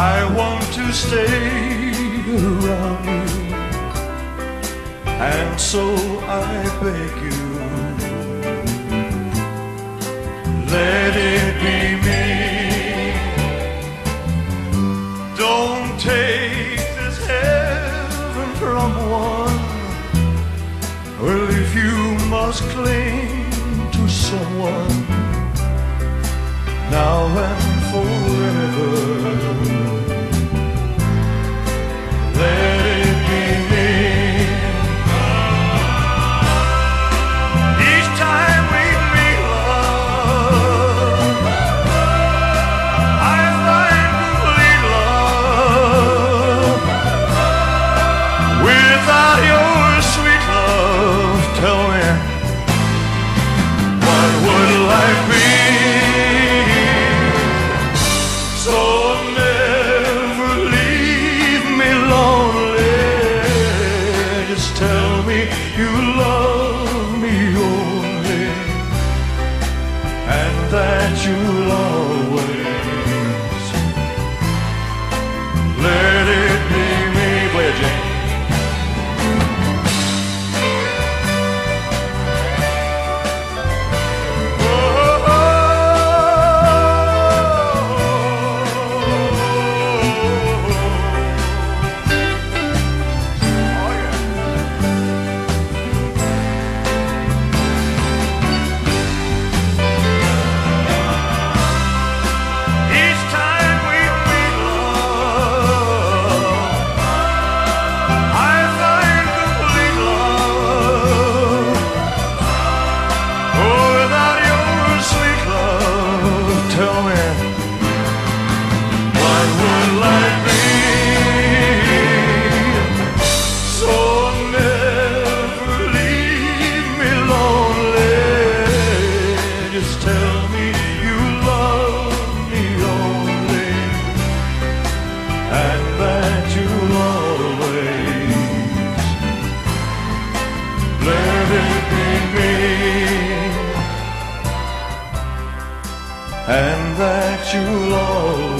I want to stay around you, and so I beg you, let it be me. Don't take this heaven from one. Well, if you must cling to someone now and forever, you love me only, and that you'll always and that you'll always